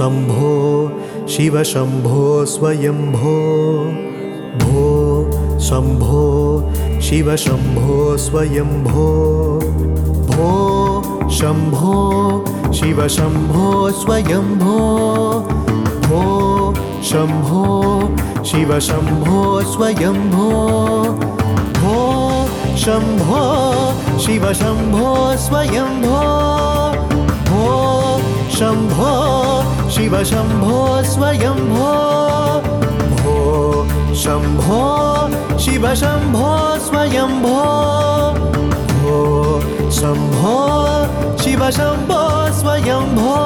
शम्भो शिवशम्भो स्वयम्भो भो शम्भो शिवशम्भो स्वयम्भो भो शम्भो शिवशम्भो स्वयम्भो भो शम्भो शिवशम्भो स्वयम्भो भो शम्भो शिवशम्भो स्वयम्भो शम्भो शिवशम्भो स्वयम्भो। भो शम्भो शिवशम्भो स्वयम्भो। भो शम्भो शिवशम्भो स्वयम्भो।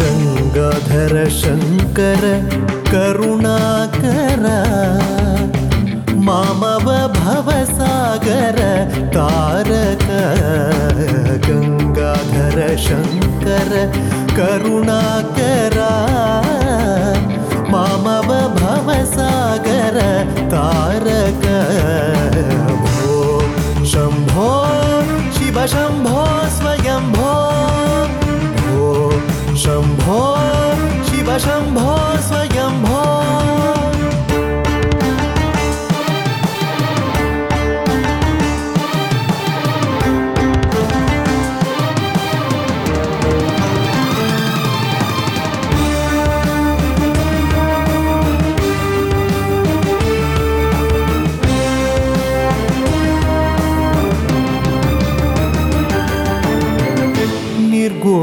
गङ्गाधर शङ्कर करुणाकर मामव भवसागर तारक शम्भो स्वयम्भो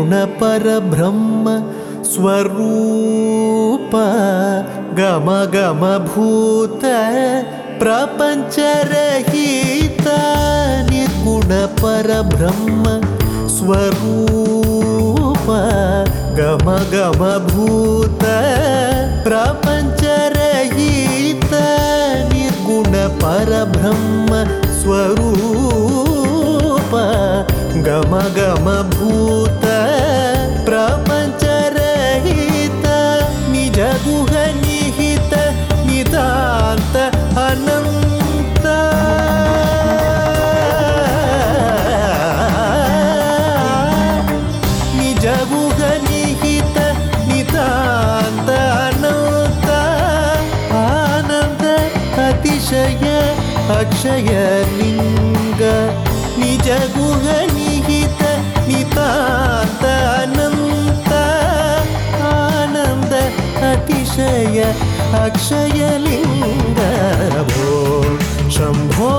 निर्गुणपरब्रह्म स्वरूप गम गम भूत प्रपञ्चरहित निर्गुणपरब्रह्म स्वरूप गम गम भूत प्रपञ्चरहित निर्गुणपरब्रह्म स्वरूप गम अक्षय लिङ्ग निज गुह निहित नितान्त अनन्त आनन्द अतिशय अक्षयलिङ्ग भो शम्भो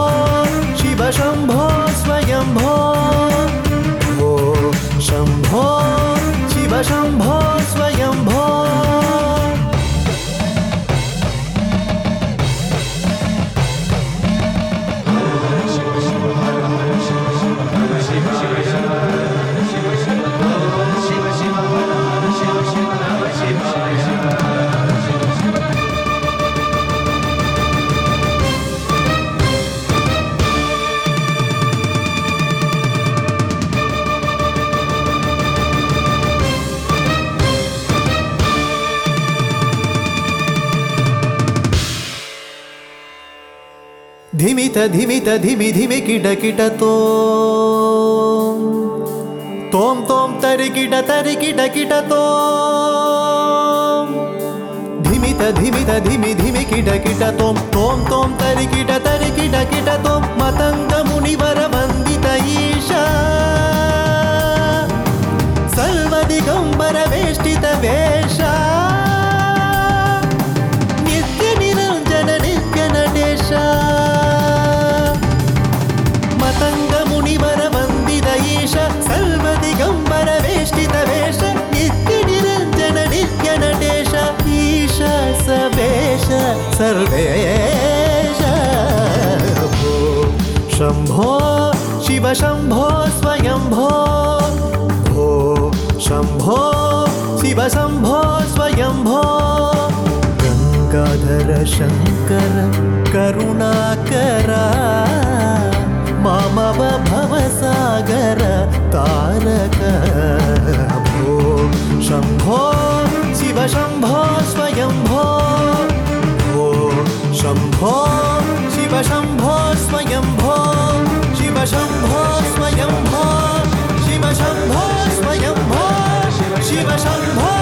धिमित धिमित धिमि धिमि किट किट तो तोम तोम तरि किट तरि किट किट तो धिमित धिमित धिमि धिमि किट किट तोम तोम तोम तरि किट तरि किट किट तोम मतङ्ग मुनिवर वन्दित ईशा वेष्टित वेषा मतङ्ग मुनिवर वन्दित ईश सर्वदिगम्बर वेष्टित वेष नित्य निरञ्जन नित्य नटेश ईश सवेश सर्वेश भो शम्भो शिव शम्भो स्वयम्भो भो शम्भो शिव शम्भो स्वयम्भो गङ्गाधर शङ्कर करुणाकर ममव भवसागर तारक भो। शम्भो शिव शम्भो स्वयम्भो। भो। शम्भो शिव शम्भो स्वयम्भो। शिव शम्भो स्वयम्भो। शिव शम्भो स्वयम्भो। शिव शम्भो